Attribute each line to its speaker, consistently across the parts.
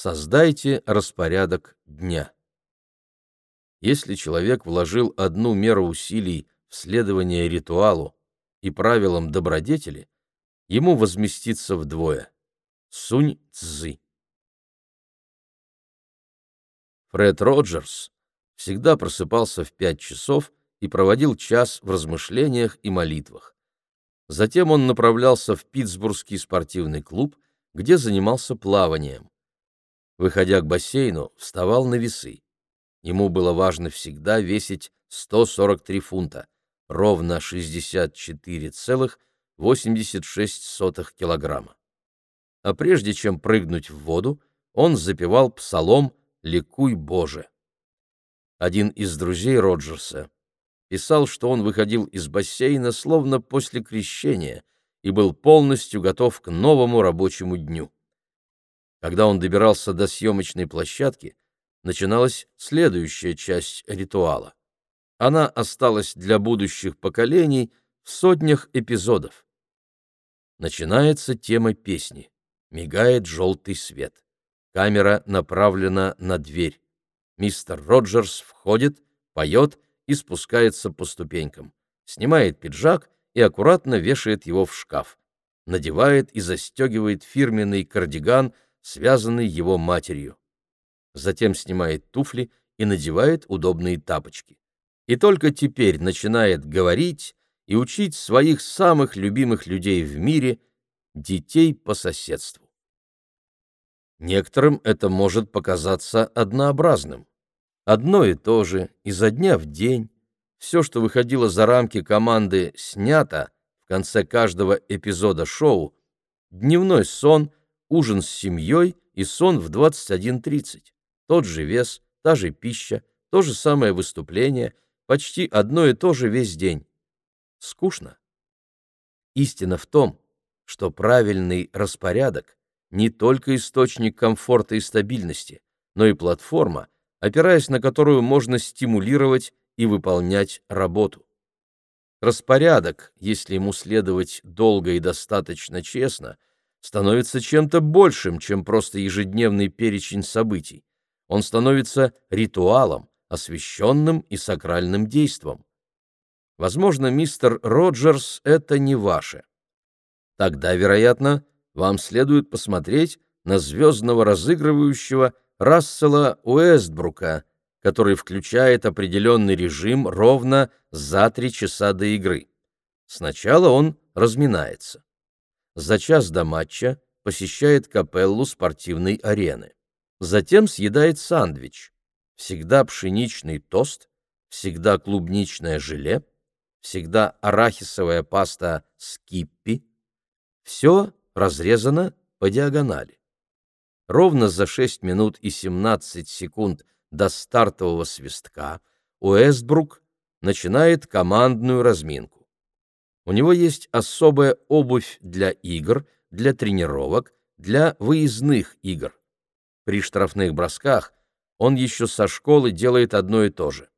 Speaker 1: Создайте распорядок дня. Если человек вложил одну меру усилий в следование ритуалу и правилам добродетели, ему возместится вдвое. Сунь Цзы. Фред Роджерс всегда просыпался в пять часов и проводил час в размышлениях и молитвах. Затем он направлялся в Питтсбургский спортивный клуб, где занимался плаванием. Выходя к бассейну, вставал на весы. Ему было важно всегда весить 143 фунта, ровно 64,86 килограмма. А прежде чем прыгнуть в воду, он запевал псалом «Ликуй, Боже». Один из друзей Роджерса писал, что он выходил из бассейна словно после крещения и был полностью готов к новому рабочему дню. Когда он добирался до съемочной площадки, начиналась следующая часть ритуала. Она осталась для будущих поколений в сотнях эпизодов. Начинается тема песни. Мигает желтый свет. Камера направлена на дверь. Мистер Роджерс входит, поет и спускается по ступенькам. Снимает пиджак и аккуратно вешает его в шкаф. Надевает и застегивает фирменный кардиган, связанный его матерью. Затем снимает туфли и надевает удобные тапочки. И только теперь начинает говорить и учить своих самых любимых людей в мире, детей по соседству. Некоторым это может показаться однообразным. Одно и то же, изо дня в день, все, что выходило за рамки команды, снято в конце каждого эпизода шоу, дневной сон, ужин с семьей и сон в 21.30, тот же вес, та же пища, то же самое выступление, почти одно и то же весь день. Скучно. Истина в том, что правильный распорядок не только источник комфорта и стабильности, но и платформа, опираясь на которую можно стимулировать и выполнять работу. Распорядок, если ему следовать долго и достаточно честно, становится чем-то большим, чем просто ежедневный перечень событий. Он становится ритуалом, освященным и сакральным действом. Возможно, мистер Роджерс — это не ваше. Тогда, вероятно, вам следует посмотреть на звездного разыгрывающего Рассела Уэстбрука, который включает определенный режим ровно за три часа до игры. Сначала он разминается. За час до матча посещает капеллу спортивной арены. Затем съедает сандвич. Всегда пшеничный тост, всегда клубничное желе, всегда арахисовая паста скиппи. Все разрезано по диагонали. Ровно за 6 минут и 17 секунд до стартового свистка Уэстбрук начинает командную разминку. У него есть особая обувь для игр, для тренировок, для выездных игр. При штрафных бросках он еще со школы делает одно и то же.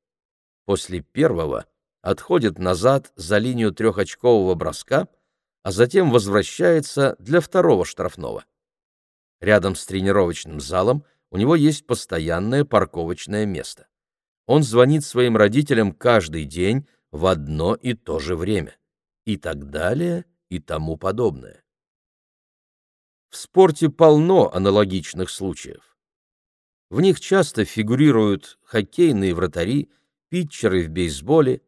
Speaker 1: После первого отходит назад за линию трехочкового броска — а затем возвращается для второго штрафного. Рядом с тренировочным залом у него есть постоянное парковочное место. Он звонит своим родителям каждый день в одно и то же время. И так далее, и тому подобное. В спорте полно аналогичных случаев. В них часто фигурируют хоккейные вратари, питчеры в бейсболе,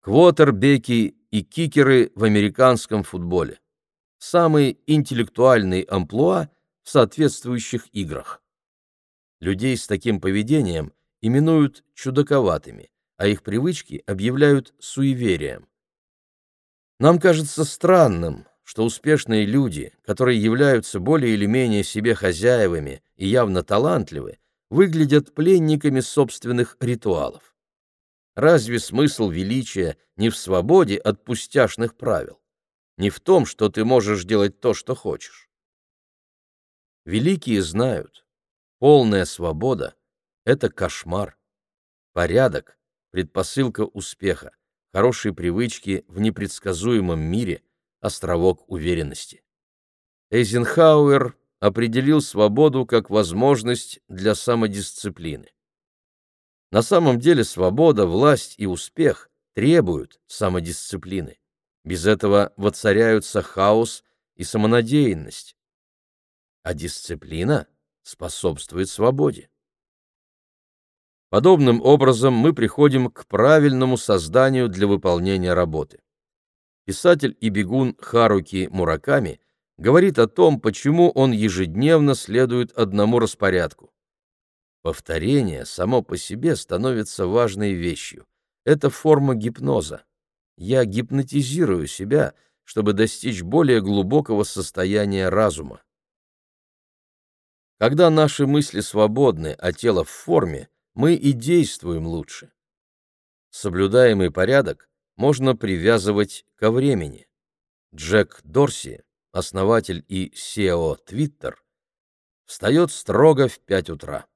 Speaker 1: квотербеки и кикеры в американском футболе. Самый интеллектуальный амплуа в соответствующих играх. Людей с таким поведением именуют чудаковатыми, а их привычки объявляют суеверием. Нам кажется странным, что успешные люди, которые являются более или менее себе хозяевами и явно талантливы, выглядят пленниками собственных ритуалов. Разве смысл величия не в свободе от пустяшных правил? Не в том, что ты можешь делать то, что хочешь? Великие знают, полная свобода — это кошмар. Порядок — предпосылка успеха, хорошие привычки в непредсказуемом мире — островок уверенности. Эйзенхауэр определил свободу как возможность для самодисциплины. На самом деле свобода, власть и успех требуют самодисциплины. Без этого воцаряются хаос и самонадеянность. А дисциплина способствует свободе. Подобным образом мы приходим к правильному созданию для выполнения работы. Писатель и бегун Харуки Мураками говорит о том, почему он ежедневно следует одному распорядку. Повторение само по себе становится важной вещью. Это форма гипноза. Я гипнотизирую себя, чтобы достичь более глубокого состояния разума. Когда наши мысли свободны, а тело в форме, мы и действуем лучше. Соблюдаемый порядок можно привязывать ко времени. Джек Дорси, основатель и SEO Twitter, встает строго в 5 утра.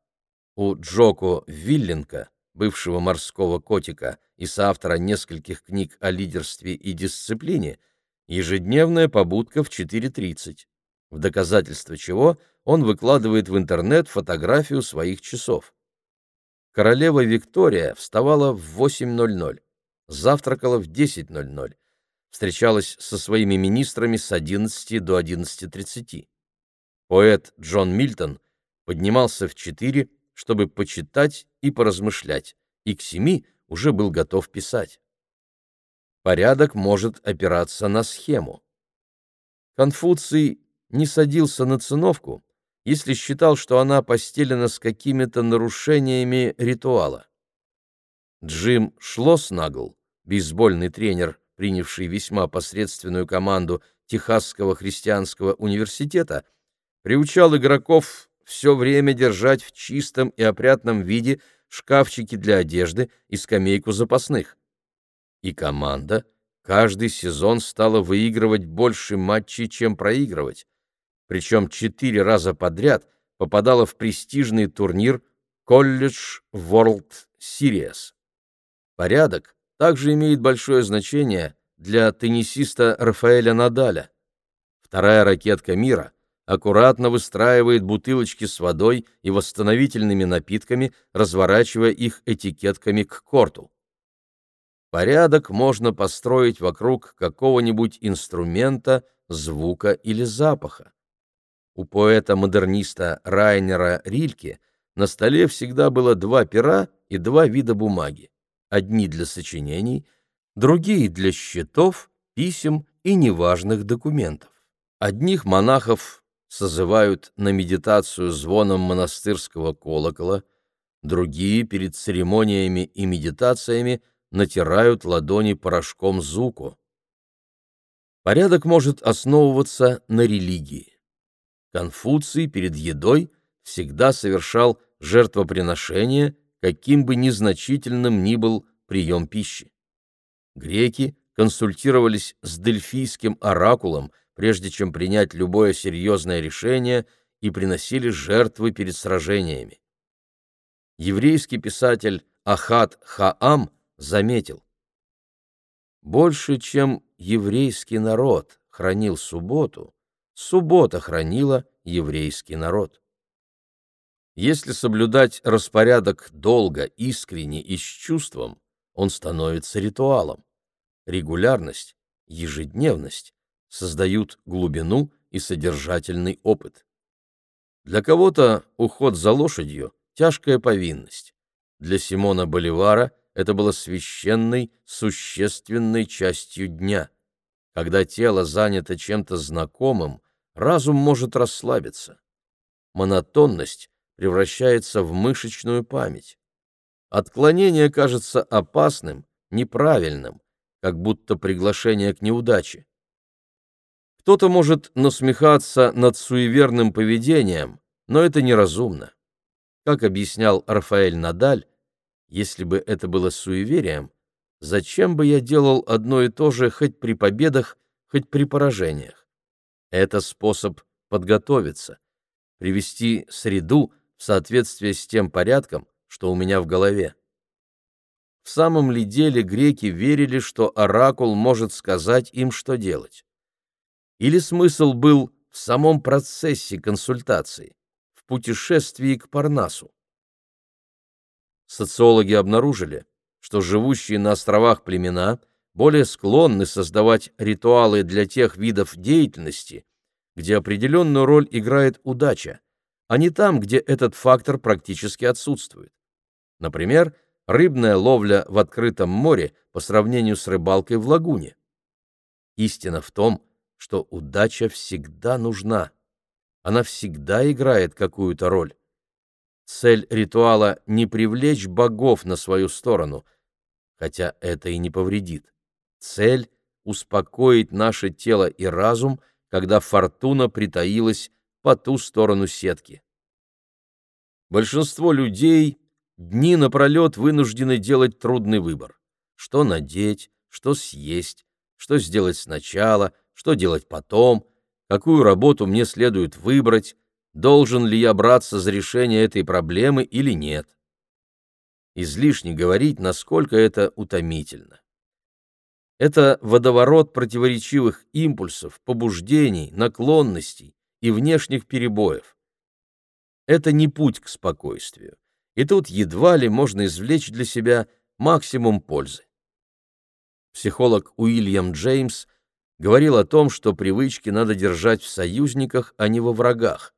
Speaker 1: У Джоко Вилленка, бывшего морского котика и соавтора нескольких книг о лидерстве и дисциплине, ежедневная побудка в 4.30, в доказательство чего он выкладывает в интернет фотографию своих часов. Королева Виктория вставала в 8.00, завтракала в 10.00, встречалась со своими министрами с 11 до 11.30. Поэт Джон Мильтон поднимался в 4 чтобы почитать и поразмышлять, и к семи уже был готов писать. Порядок может опираться на схему. Конфуций не садился на циновку, если считал, что она постелена с какими-то нарушениями ритуала. Джим Шлоснагл, бейсбольный тренер, принявший весьма посредственную команду Техасского христианского университета, приучал игроков все время держать в чистом и опрятном виде шкафчики для одежды и скамейку запасных. И команда каждый сезон стала выигрывать больше матчей, чем проигрывать, причем четыре раза подряд попадала в престижный турнир College World Series. Порядок также имеет большое значение для теннисиста Рафаэля Надаля. Вторая ракетка мира — аккуратно выстраивает бутылочки с водой и восстановительными напитками, разворачивая их этикетками к корту. Порядок можно построить вокруг какого-нибудь инструмента, звука или запаха. У поэта-модерниста Райнера Рильке на столе всегда было два пера и два вида бумаги. Одни для сочинений, другие для счетов, писем и неважных документов. Одних монахов созывают на медитацию звоном монастырского колокола, другие перед церемониями и медитациями натирают ладони порошком зуку. Порядок может основываться на религии. Конфуций перед едой всегда совершал жертвоприношение, каким бы незначительным ни был прием пищи. Греки консультировались с дельфийским оракулом, прежде чем принять любое серьезное решение, и приносили жертвы перед сражениями. Еврейский писатель Ахат Хаам заметил, «Больше, чем еврейский народ хранил субботу, суббота хранила еврейский народ». Если соблюдать распорядок долго, искренне и с чувством, он становится ритуалом. Регулярность, ежедневность создают глубину и содержательный опыт. Для кого-то уход за лошадью – тяжкая повинность. Для Симона Боливара это было священной, существенной частью дня. Когда тело занято чем-то знакомым, разум может расслабиться. Монотонность превращается в мышечную память. Отклонение кажется опасным, неправильным, как будто приглашение к неудаче. Кто-то может насмехаться над суеверным поведением, но это неразумно. Как объяснял Рафаэль Надаль, если бы это было суеверием, зачем бы я делал одно и то же хоть при победах, хоть при поражениях? Это способ подготовиться, привести среду в соответствие с тем порядком, что у меня в голове. В самом ли деле греки верили, что оракул может сказать им, что делать? Или смысл был в самом процессе консультации, в путешествии к Парнасу. Социологи обнаружили, что живущие на островах племена более склонны создавать ритуалы для тех видов деятельности, где определенную роль играет удача, а не там, где этот фактор практически отсутствует. Например, рыбная ловля в открытом море по сравнению с рыбалкой в лагуне. Истина в том, что удача всегда нужна. Она всегда играет какую-то роль. Цель ритуала — не привлечь богов на свою сторону, хотя это и не повредит. Цель — успокоить наше тело и разум, когда фортуна притаилась по ту сторону сетки. Большинство людей дни напролет вынуждены делать трудный выбор. Что надеть, что съесть, что сделать сначала, что делать потом, какую работу мне следует выбрать, должен ли я браться за решение этой проблемы или нет. Излишне говорить, насколько это утомительно. Это водоворот противоречивых импульсов, побуждений, наклонностей и внешних перебоев. Это не путь к спокойствию, и тут едва ли можно извлечь для себя максимум пользы. Психолог Уильям Джеймс говорил о том, что привычки надо держать в союзниках, а не во врагах.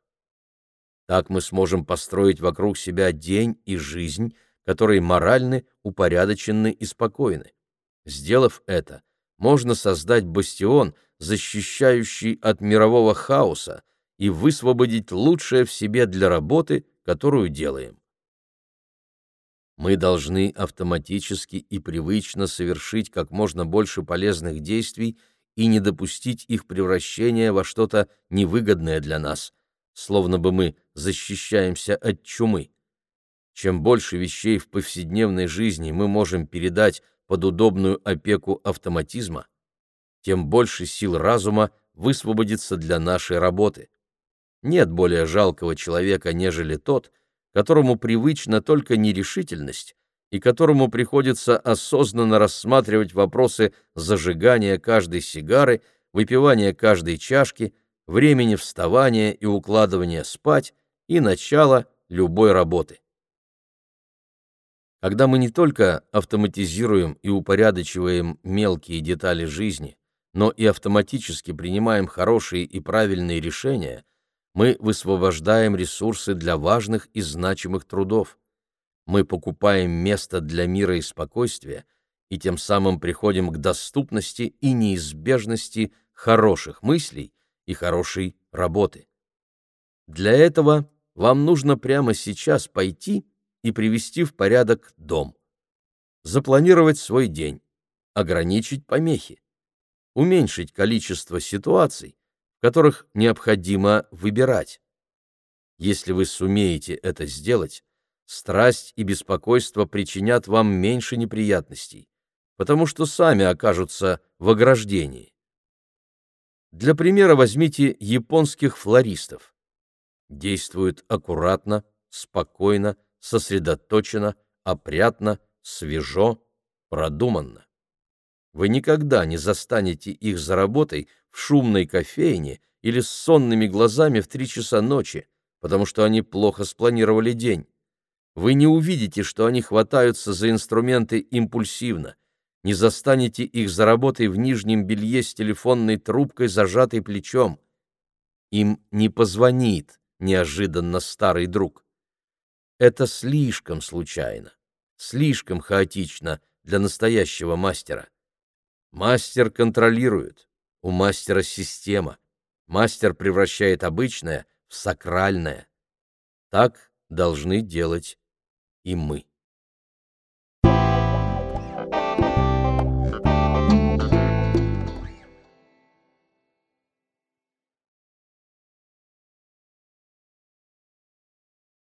Speaker 1: Так мы сможем построить вокруг себя день и жизнь, которые моральны, упорядочены и спокойны. Сделав это, можно создать бастион, защищающий от мирового хаоса, и высвободить лучшее в себе для работы, которую делаем. Мы должны автоматически и привычно совершить как можно больше полезных действий и не допустить их превращения во что-то невыгодное для нас, словно бы мы защищаемся от чумы. Чем больше вещей в повседневной жизни мы можем передать под удобную опеку автоматизма, тем больше сил разума высвободится для нашей работы. Нет более жалкого человека, нежели тот, которому привычна только нерешительность и которому приходится осознанно рассматривать вопросы зажигания каждой сигары, выпивания каждой чашки, времени вставания и укладывания спать и начала любой работы. Когда мы не только автоматизируем и упорядочиваем мелкие детали жизни, но и автоматически принимаем хорошие и правильные решения, мы высвобождаем ресурсы для важных и значимых трудов. Мы покупаем место для мира и спокойствия и тем самым приходим к доступности и неизбежности хороших мыслей и хорошей работы. Для этого вам нужно прямо сейчас пойти и привести в порядок дом. Запланировать свой день, ограничить помехи, уменьшить количество ситуаций, в которых необходимо выбирать. Если вы сумеете это сделать, страсть и беспокойство причинят вам меньше неприятностей, потому что сами окажутся в ограждении. Для примера возьмите японских флористов. Действуют аккуратно, спокойно, сосредоточено, опрятно, свежо, продуманно. Вы никогда не застанете их за работой в шумной кофейне или с сонными глазами в три часа ночи, потому что они плохо спланировали день. Вы не увидите, что они хватаются за инструменты импульсивно, не застанете их за работой в нижнем белье с телефонной трубкой, зажатой плечом. Им не позвонит неожиданно старый друг. Это слишком случайно, слишком хаотично для настоящего мастера. Мастер контролирует, у мастера система. Мастер превращает обычное в сакральное. Так должны делать и мы.